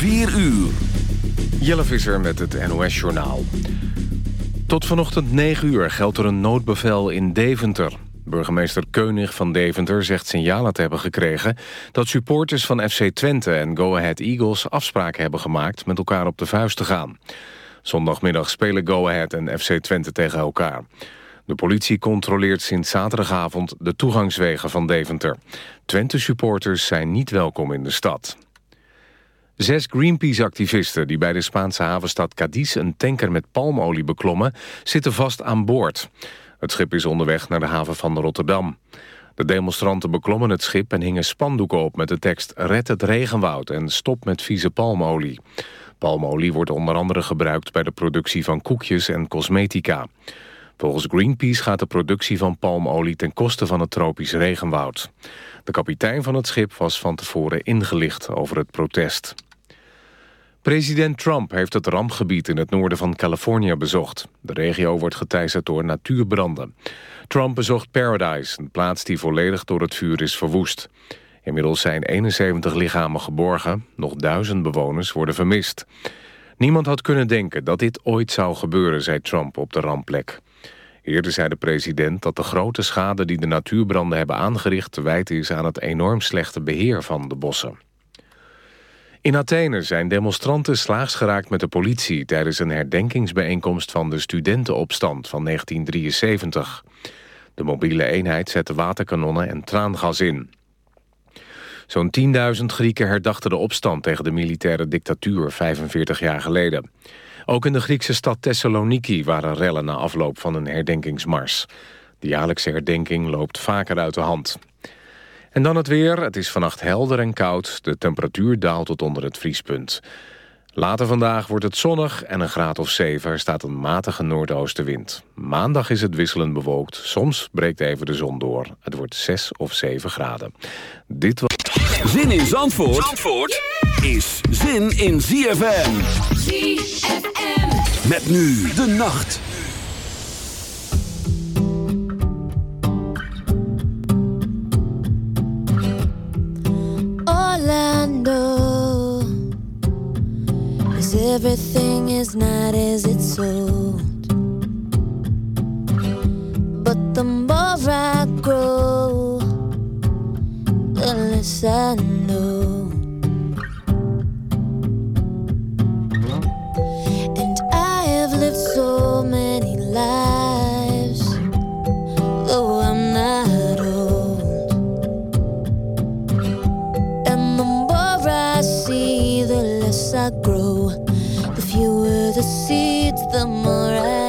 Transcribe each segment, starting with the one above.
4 uur. Jelle Visser met het NOS-journaal. Tot vanochtend 9 uur geldt er een noodbevel in Deventer. Burgemeester Keunig van Deventer zegt signalen te hebben gekregen... dat supporters van FC Twente en Go Ahead Eagles afspraken hebben gemaakt... met elkaar op de vuist te gaan. Zondagmiddag spelen Go Ahead en FC Twente tegen elkaar. De politie controleert sinds zaterdagavond de toegangswegen van Deventer. Twente-supporters zijn niet welkom in de stad. Zes Greenpeace-activisten die bij de Spaanse havenstad Cadiz... een tanker met palmolie beklommen, zitten vast aan boord. Het schip is onderweg naar de haven van Rotterdam. De demonstranten beklommen het schip en hingen spandoeken op... met de tekst Red het regenwoud en stop met vieze palmolie. Palmolie wordt onder andere gebruikt bij de productie van koekjes en cosmetica. Volgens Greenpeace gaat de productie van palmolie ten koste van het tropisch regenwoud. De kapitein van het schip was van tevoren ingelicht over het protest. President Trump heeft het rampgebied in het noorden van Californië bezocht. De regio wordt geteisterd door natuurbranden. Trump bezocht Paradise, een plaats die volledig door het vuur is verwoest. Inmiddels zijn 71 lichamen geborgen, nog duizend bewoners worden vermist. Niemand had kunnen denken dat dit ooit zou gebeuren, zei Trump op de rampplek. Eerder zei de president dat de grote schade die de natuurbranden hebben aangericht... te wijten is aan het enorm slechte beheer van de bossen. In Athene zijn demonstranten slaags geraakt met de politie... tijdens een herdenkingsbijeenkomst van de studentenopstand van 1973. De mobiele eenheid zette waterkanonnen en traangas in. Zo'n 10.000 Grieken herdachten de opstand tegen de militaire dictatuur 45 jaar geleden. Ook in de Griekse stad Thessaloniki waren rellen na afloop van een herdenkingsmars. De jaarlijkse herdenking loopt vaker uit de hand. En dan het weer. Het is vannacht helder en koud. De temperatuur daalt tot onder het vriespunt. Later vandaag wordt het zonnig en een graad of 7. Er staat een matige noordoostenwind. Maandag is het wisselend bewolkt. Soms breekt even de zon door. Het wordt 6 of 7 graden. Dit was... Zin in Zandvoort, Zandvoort is zin in ZFM. ZFM. Met nu de nacht. Orlando is everything is not as it's sold. But the more I grow, the less I know. And I have lived so many lives, seeds, the more I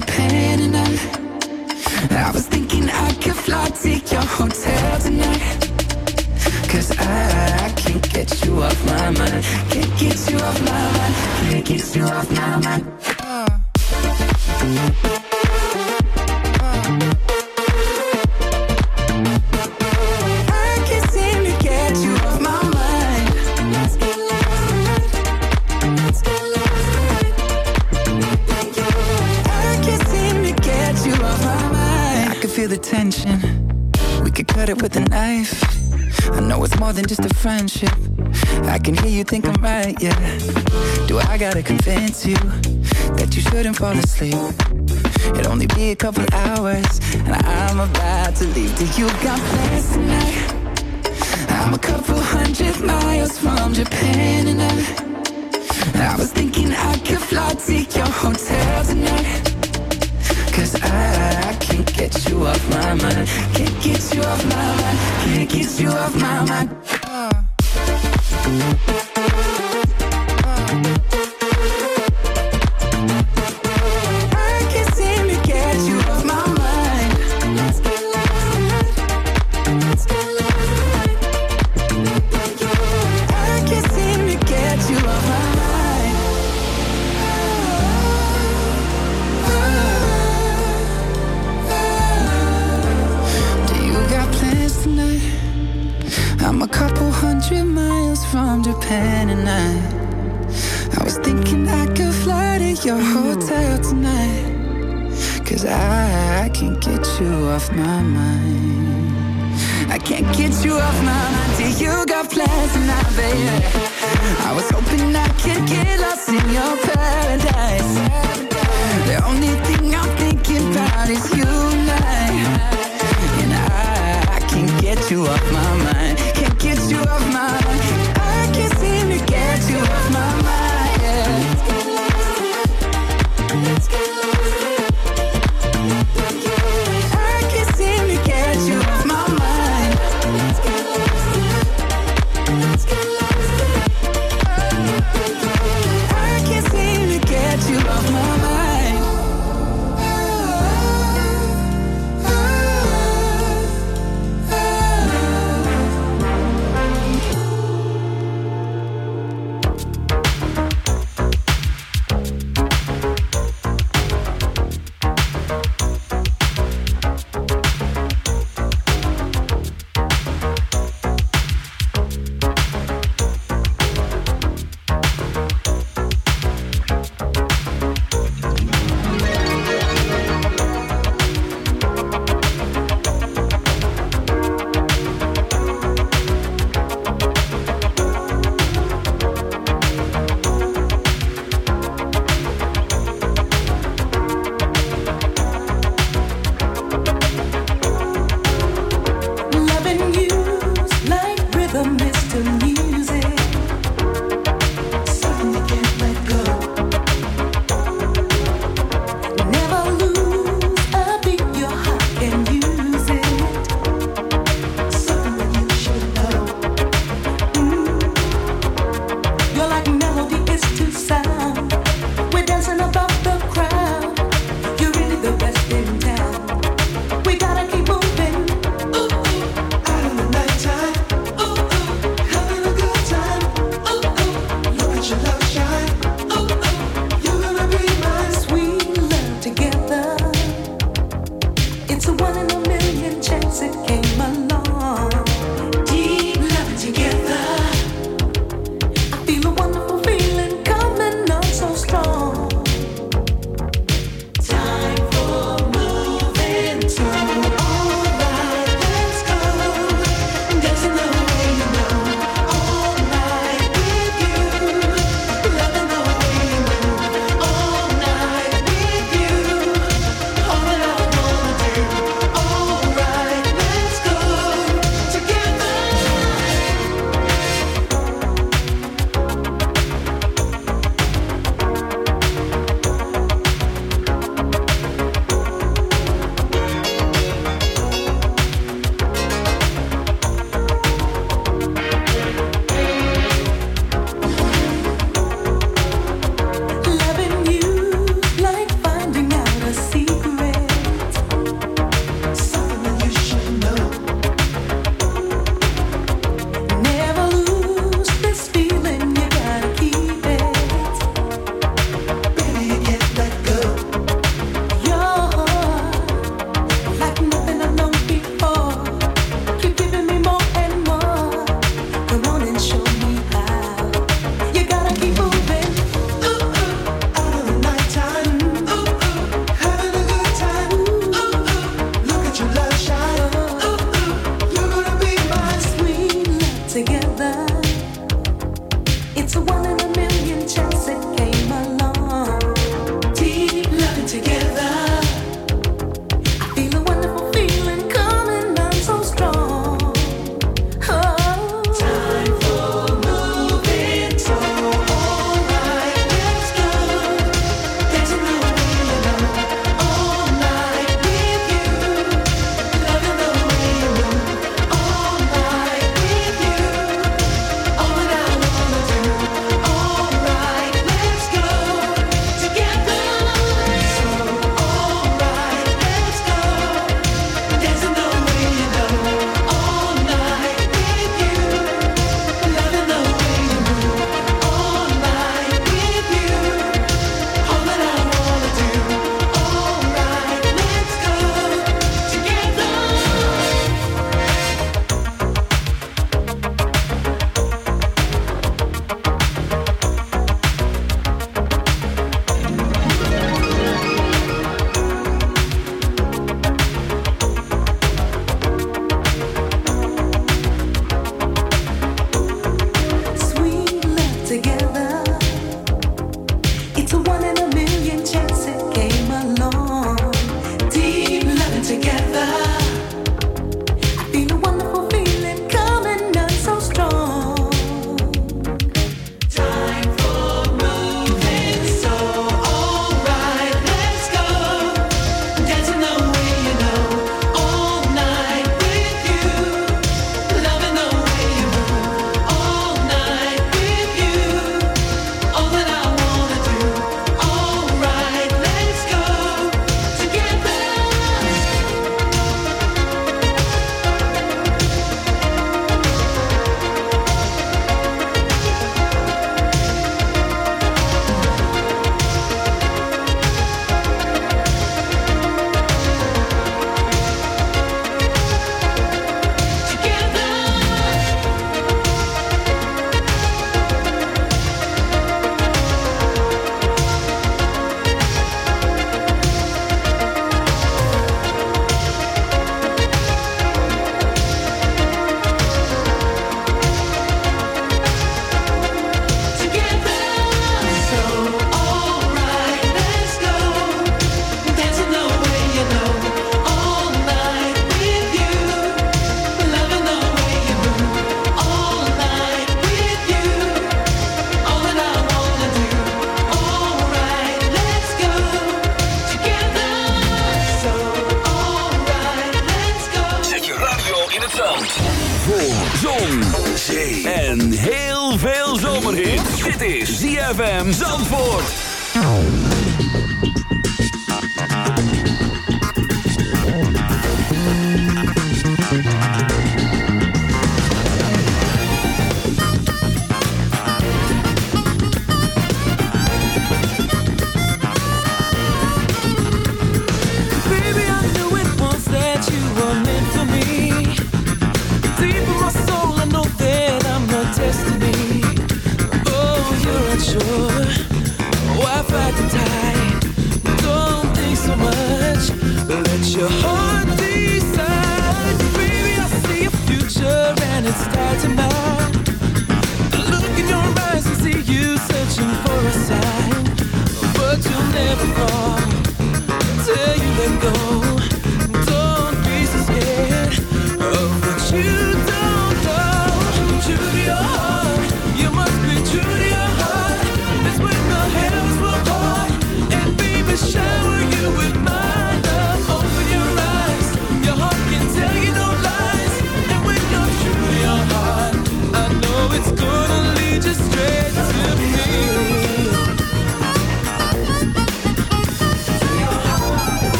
Japan and I, I was thinking I could fly to your hotel tonight. Cause I, I can't get you off my mind. Can't get you off my mind. Can't get you off my mind. I than just a friendship. I can hear you think I'm right, yeah. Do I gotta convince you that you shouldn't fall asleep? It'll only be a couple hours, and I'm about to leave. Do you got plans tonight? I'm a couple hundred miles from Japan, and I, I was thinking I could fly to your hotel tonight. Cause I, I can't get you off my mind. Can't get you off my mind. Can't get you off my mind. You off my mind. I can't get you off my mind till you got plans tonight, baby. I was hoping I could get lost in your paradise. The only thing I'm thinking about is you and I. And I, I can't get you off my mind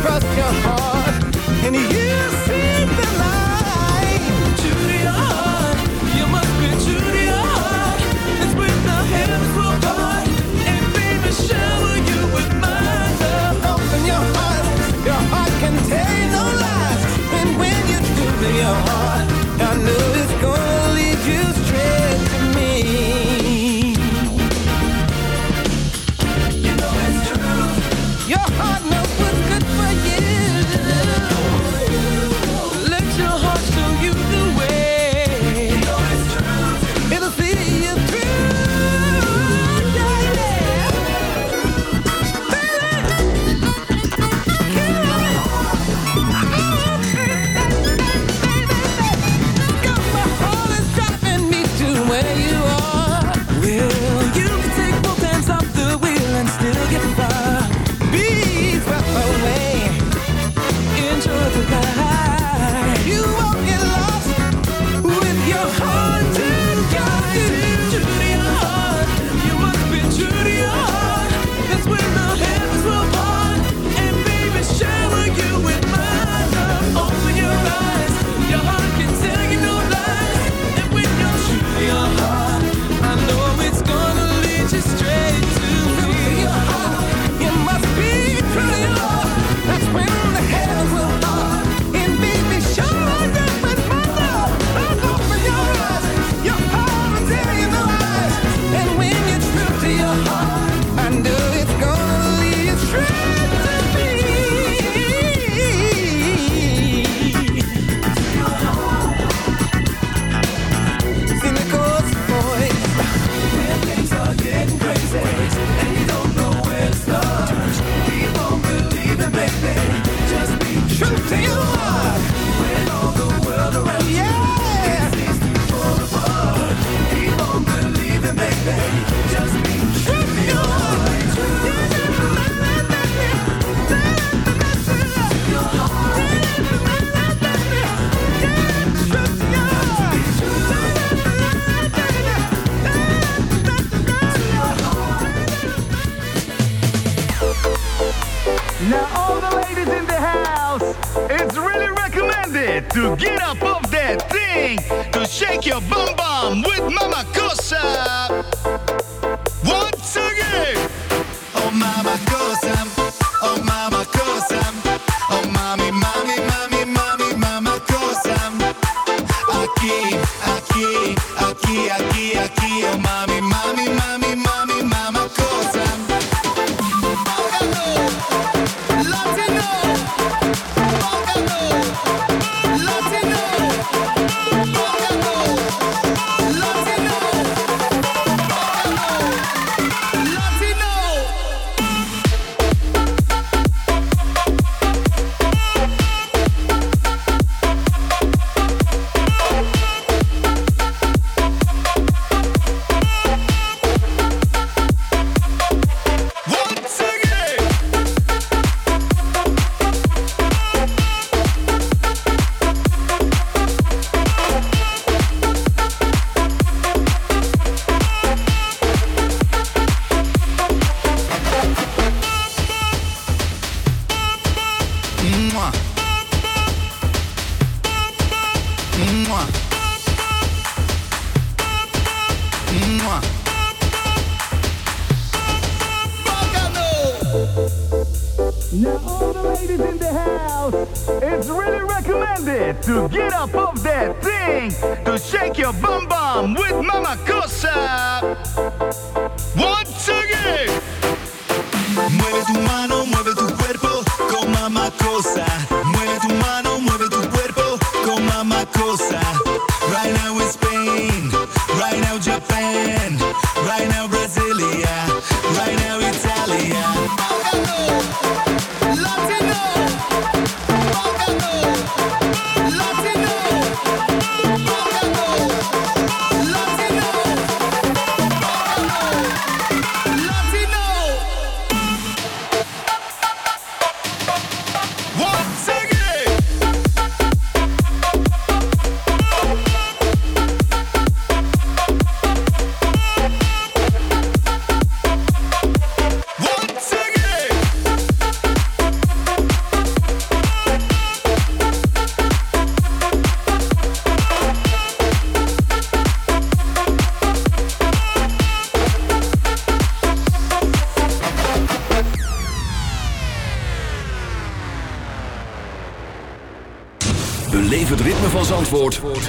trust your heart. And you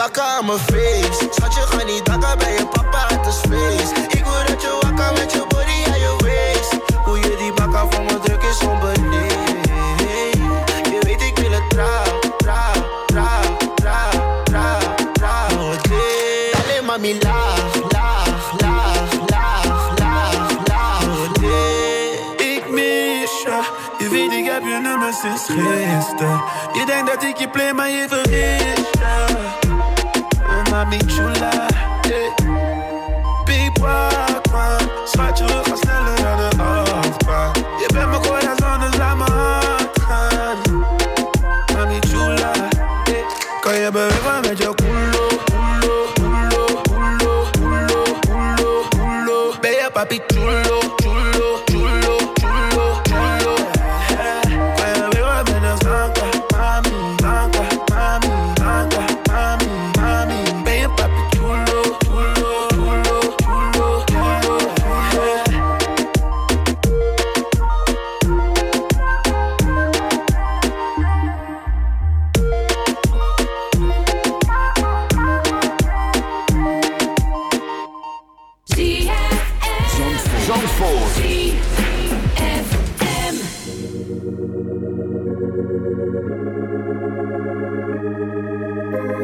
bakken aan mijn face. Schatje, ga niet dakken bij je papa, het is feest. Ik wil dat je wakker met je body aan je waist. Hoe je die bakken van me druk is onbeleefd. Je weet, ik wil het tra, tra, tra, tra, tra, tra. Oh, alleen maar mi laag, laag, laag, laag, laag, laag. Oh, ik mis je, je weet, ik heb je nummer sinds gisteren. Je denkt dat ik je play, maar je vergeet I meet you live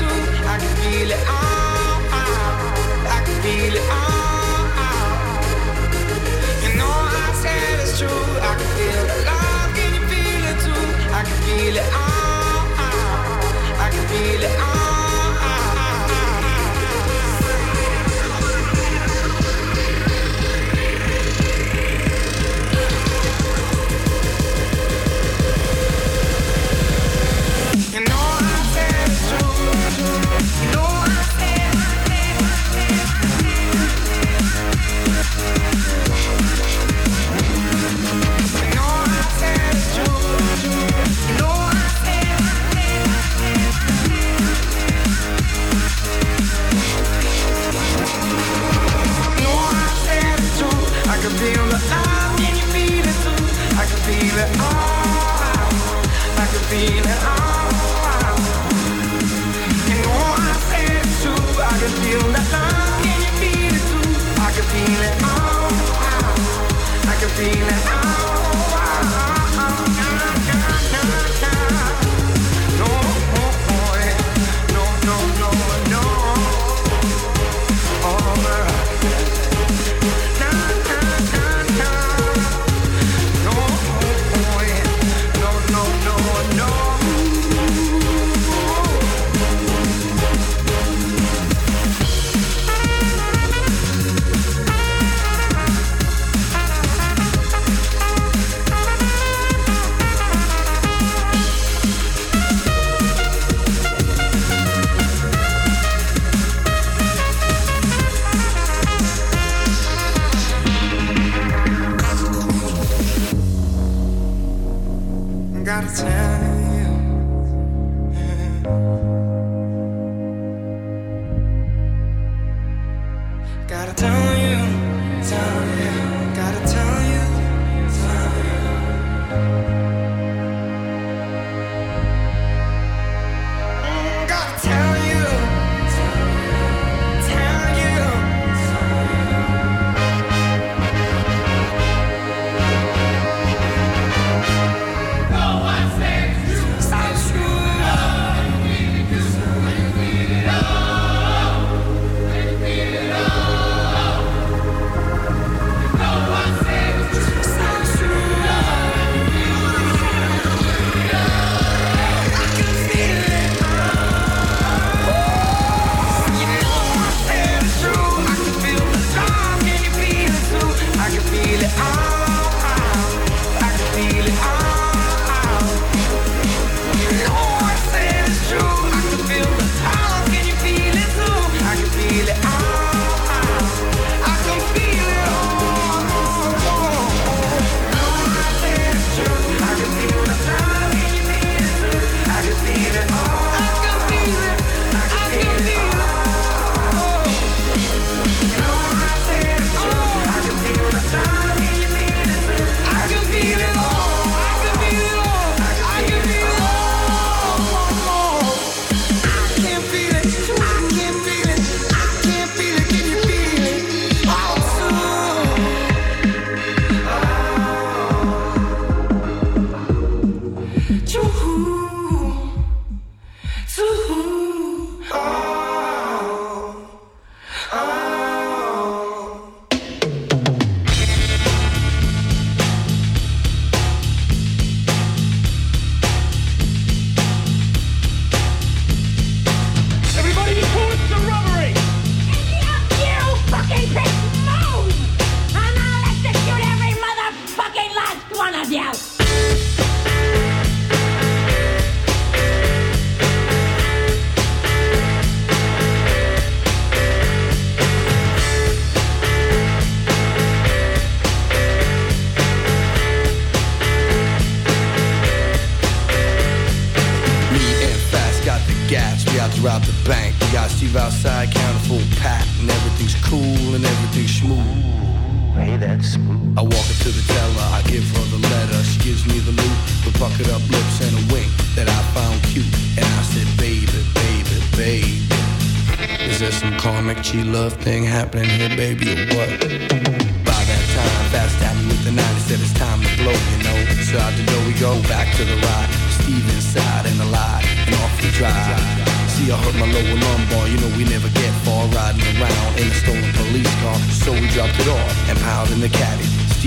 I can feel it. Ah, ah. I can feel it. Ah, you know I said it's true. I can feel the love. Can you feel it too? I can feel it. I can feel it.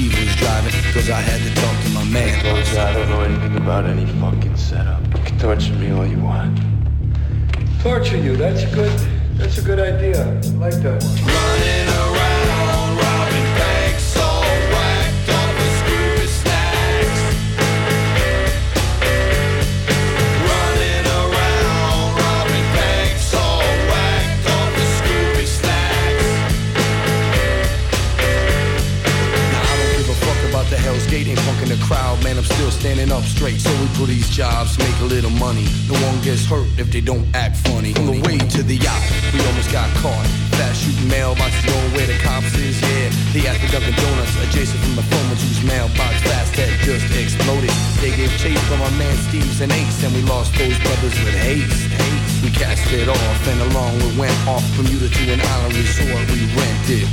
Was driving, cause I had to talk to my man. I don't know anything about any fucking setup. You can torture me all you want. Torture you, that's a good, that's a good idea. I like that one. Running and punk in the crowd, man, I'm still standing up straight. So we pull these jobs, make a little money. No one gets hurt if they don't act funny. On the way to the yacht, we almost got caught. Fast shooting mailboxes, going where the cops is, yeah. They asked the Dunkin' Donuts adjacent from the phone whose mailbox fast had just exploded. They gave chase from our man Steve's and Ace, and we lost those brothers with haste. We cast it off, and along we went off from Utah to an island resort we rented.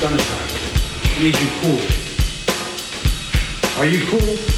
Sunshine, need you cool. Are you cool?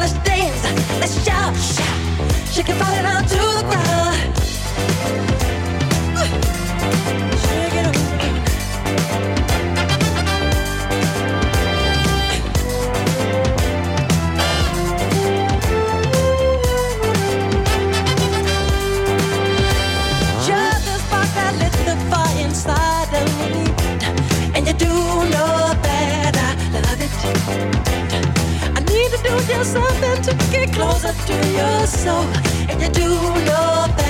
Let's dance, let's shout, shout. Shake it body now the ground. after your soul, and you do your best.